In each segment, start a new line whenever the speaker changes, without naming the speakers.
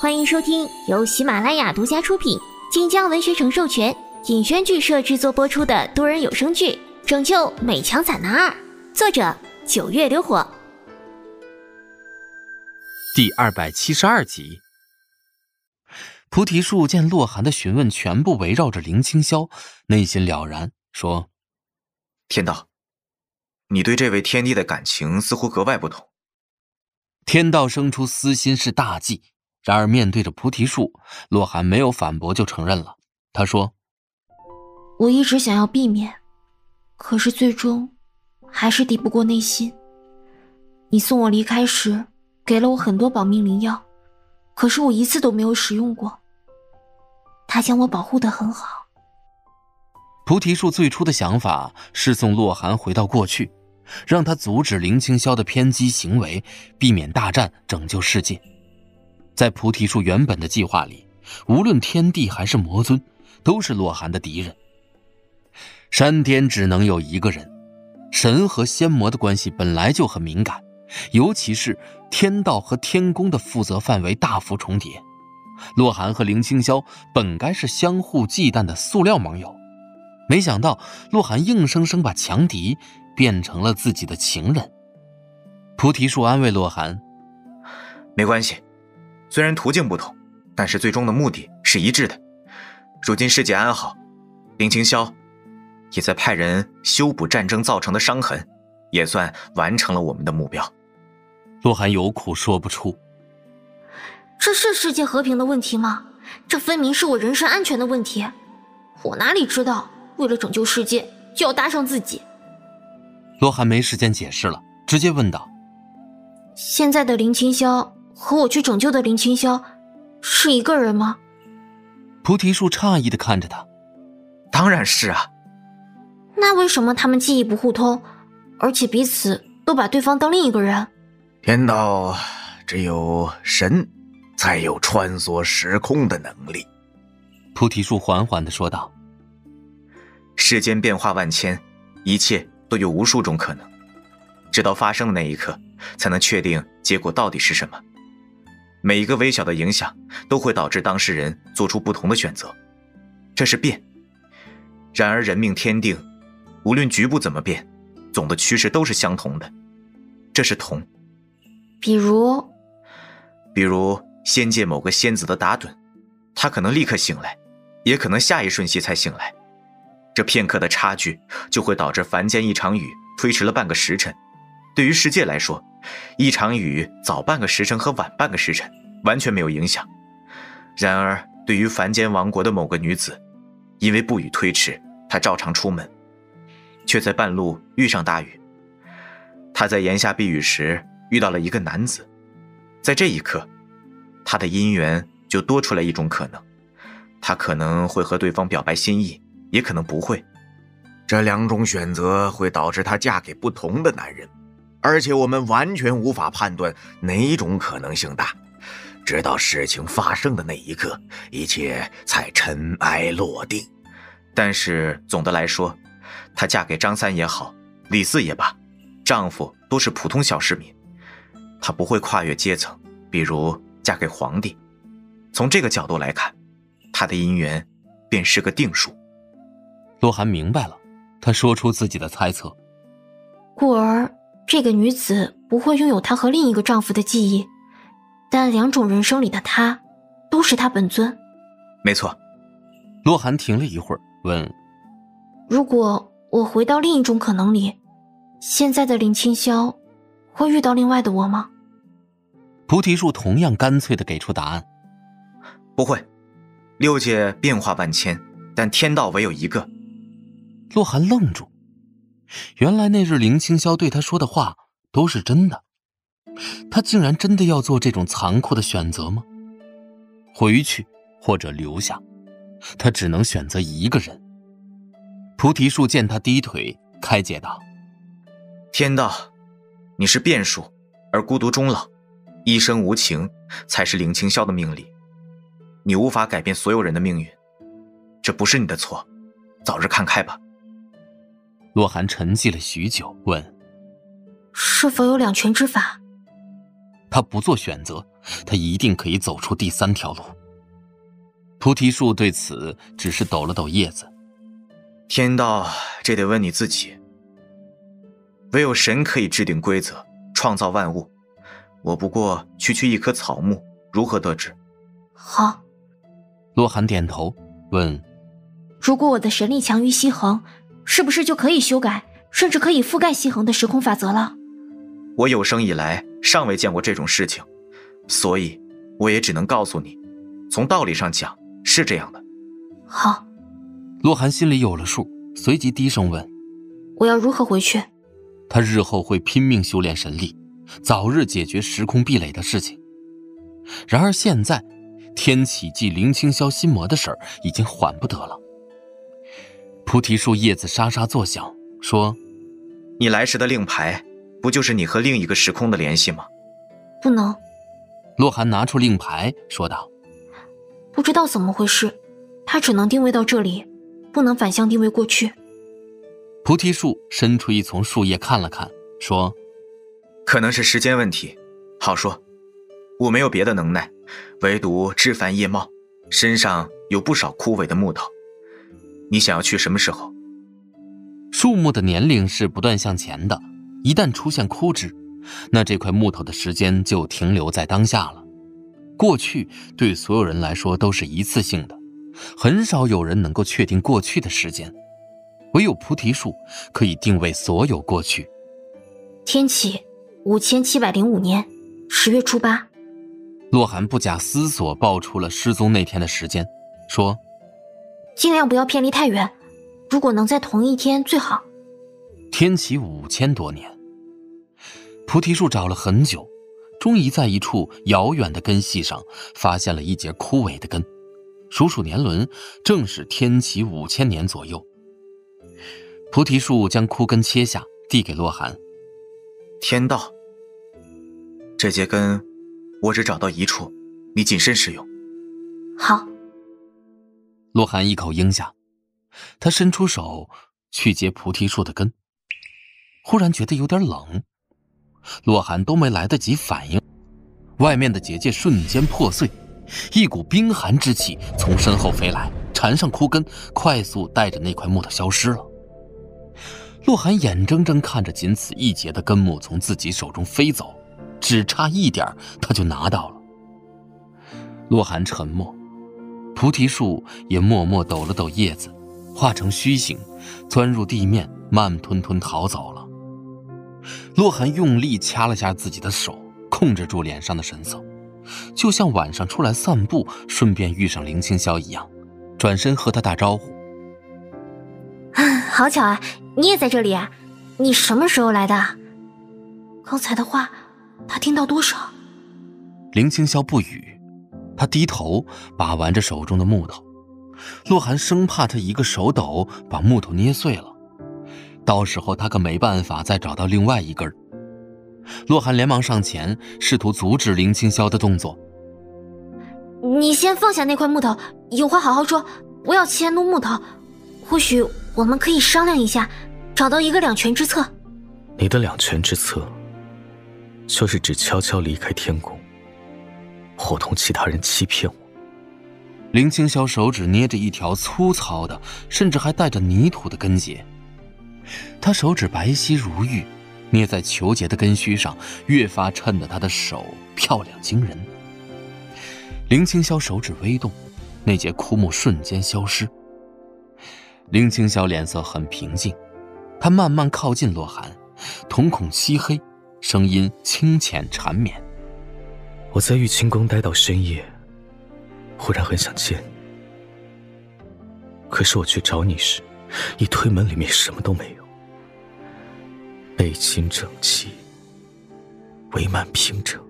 欢迎收听由喜马拉雅独家出品、晋江文学城授权、尹轩剧社制作播出的多人有声剧《拯救美强惨男二》，作者九月流火，
第二百七十二集。菩提树见洛寒的询问全部围绕着林清霄，内心了然，说：“
天道，你对这位天帝的感情似乎格外不同。”
天道生出私心是大忌。然而，面对着菩提树，洛寒没有反驳，就承认了。他说：“
我一直想要避免，可是最终还是抵不过内心。你送我离开时，给了我很多保命灵药，可是我一次都没有使用过。他将我保护的很好。”
菩提树最初的想法是送洛寒回到过去，让他阻止林清霄的偏激行为，避免大战，拯救世界。在菩提树原本的计划里，无论天帝还是魔尊，都是洛寒的敌人。山巅只能有一个人，神和仙魔的关系本来就很敏感，尤其是天道和天宫的负责范围大幅重叠。洛寒和林清霄本该是相互忌惮的塑料盟友，没想到洛寒硬生生把强敌变成了自己的情人。菩提树安慰洛寒：“
没关系。”虽然途径不同，但是最终的目的是一致的。如今世界安好，林清霄也在派人修补战争造成的伤痕，也算完成了我们的目标。
洛寒有苦说不出。
这是世界和平的问题吗？这分明是我人身安全的问题。我哪里知道，为了拯救世界就要搭上自己？
洛寒没时间解释了，直接问道：“
现在的林清霄？”和我去拯救的林清霄，是一个人吗？
菩提树诧异的看着他，
当然是啊。
那为什么他们记忆不互通，而且彼此都把对方当另一个人？
天道只有神，才有穿梭时空的能力。
菩提树缓缓的说道：“
世间变化万千，一切都有无数种可能，直到发生的那一刻，才能确定结果到底是什么。”每一个微小的影响都会导致当事人做出不同的选择，这是变。然而人命天定，无论局部怎么变，总的趋势都是相同的，这是同。
比如，
比如仙界某个仙子的打盹，他可能立刻醒来，也可能下一瞬息才醒来，这片刻的差距就会导致凡间一场雨推迟了半个时辰。对于世界来说，一场雨早半个时辰和晚半个时辰完全没有影响。然而，对于凡间王国的某个女子，因为不予推迟，她照常出门，却在半路遇上大雨。她在檐下避雨时遇到了一个男子，在这一刻，她的姻缘就多出来一种可能：她可能会和对方表白心意，也可能不会。
这两种选择会导致她嫁给不同的男人。而且我们完全无法判断哪种可能性大，直到事情发生的那一刻，一切才尘埃落定。
但是总的来说，她嫁给张三也好，李四也罢，丈夫都是普通小市民，她不会跨越阶层，比如嫁给皇帝。从这个角度来看，她的姻缘便是个定数。
洛寒明白了，他说出自己的猜测，
故而。这个女子不会拥有她和另一个丈夫的记忆，但两种人生里的她，都是她本尊。
没错。
洛寒停了一会儿，问：“
如果我回到另一种可能里，现在的林清霄，会遇到另外的我吗？”
菩提树同样干脆的给出答案：“
不会。六界变化万千，但天道唯有一个。”
洛寒愣住。原来那日林清霄对他说的话都是真的，他竟然真的要做这种残酷的选择吗？回去或者留下，他只能选择一个人。菩提树见他低腿，开解道：“
天道，你是变数，而孤独终老，一生无情，才是林清霄的命理。你无法改变所有人的命运，这不是你的错，早日看开吧。”
洛寒沉寂了许久，问：“
是否有两全之法？”
他不做选择，他一定可以走出第三条路。菩提树对此只是抖了抖叶子。
天道，这得问你自己。唯有神可以制定规则，创造万物。我不过区区一棵草木，如何得知？
好。
洛寒点头问：“
如果我的神力强于西恒，是不是就可以修改，甚至可以覆盖西恒的时空法则了？”
我有生以来尚未见过这种事情，所以我也只能告诉你，从道理上讲是这样的。
好。
洛寒心里有了数，随即低声问：“
我要如何回去？”
他日后会拼命修炼神力，早日解决时空壁垒的事情。然而现在，天启祭林清霄心魔的事儿已经缓不得了。菩提树叶子沙沙作响，说：“
你来时的令牌，不就是你和另一个时空的联系吗？”
不能。
洛寒拿出令牌，说道：“
不知道怎么回事，它只能定位到这里，不能反向定位过去。”
菩提树伸出一丛树叶看了看，说：“
可能是时间问题。好说，我没有别的能耐，唯独枝繁叶茂，身上有不少枯萎的木头。你想要去什么时候？”
树木的年龄是不断向前的，一旦出现枯枝，那这块木头的时间就停留在当下了。过去对所有人来说都是一次性的，很少有人能够确定过去的时间。唯有菩提树可以定位所有过去。
天启五千七百零五年十月初八，
洛寒不假思索报出了失踪那天的时间，说：“
尽量不要偏离太远，如果能在同一天最好。”
天启五千多年，菩提树找了很久，终于在一处遥远的根系上发现了一节枯萎的根，数数年轮，正是天启五千年左右。菩提树将枯根切下，递给洛寒。
天道，这节根我只找到一处，你谨慎使用。
好。
洛寒一口应下，他伸出手去接菩提树的根，忽然觉得有点冷。洛寒都没来得及反应，外面的结界瞬间破碎，一股冰寒之气从身后飞来，缠上枯根，快速带着那块木头消失了。洛寒眼睁睁看着仅此一截的根木从自己手中飞走，只差一点他就拿到了。洛寒沉默，菩提树也默默抖了抖叶子，化成虚形，钻入地面，慢吞吞逃走了。洛寒用力掐了下自己的手，控制住脸上的神色，就像晚上出来散步顺便遇上林清霄一样，转身和他打招呼。
好巧啊，你也在这里啊！你什么时候来的？刚才的话，他听到多少？
林清霄不语，他低头把玩着手中的木头。洛寒生怕他一个手抖把木头捏碎了，到时候他可没办法再找到另外一根。洛寒连忙上前，试图阻止林清霄的动作。
你先放下那块木头，有话好好说，不要迁怒木头。或许。我们可以商量一下，找到一个两全之策。
你的两全之策，就是只悄悄离开天宫，伙同其他人欺骗我。
林清霄手指捏着一条粗糙的，甚至还带着泥土的根节，他手指白皙如玉，捏在球节的根须上，越发衬得他的手漂亮惊人。林清霄手指微动，那节枯木瞬间消失。林清霄脸色很平静，他慢慢靠近洛寒，瞳孔漆黑，声音清浅缠绵。
我在玉清宫待到深夜，忽然很想见你。可是我去找你时，一推门里面什么都没有，背清整齐，帷幔平整。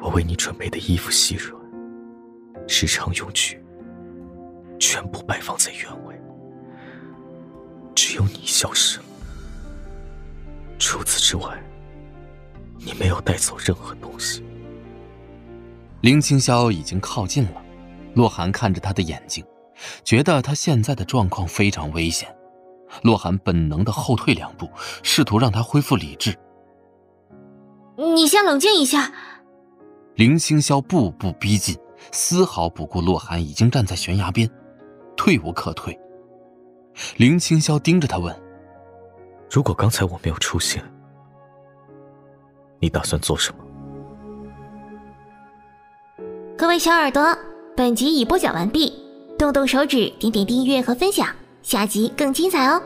我为你准备的衣服细软，时常用具。全部摆放在原位，只有你消失了。除此之外，你没有带走任何东西。
林清霄已经靠近了，洛寒看着他的眼睛，觉得他现在的状况非常危险。洛寒本能的后退两步，试图让他恢复理智。
你先冷静一下。
林青霄步步逼近，丝毫不顾洛寒已经站在悬崖边，退无可退。林青霄盯着他问：“
如果刚才我没有出现，你打算做什么？”
各位小耳朵，本集已播讲完毕，动动手指，点点订阅和分享，下集更精彩哦！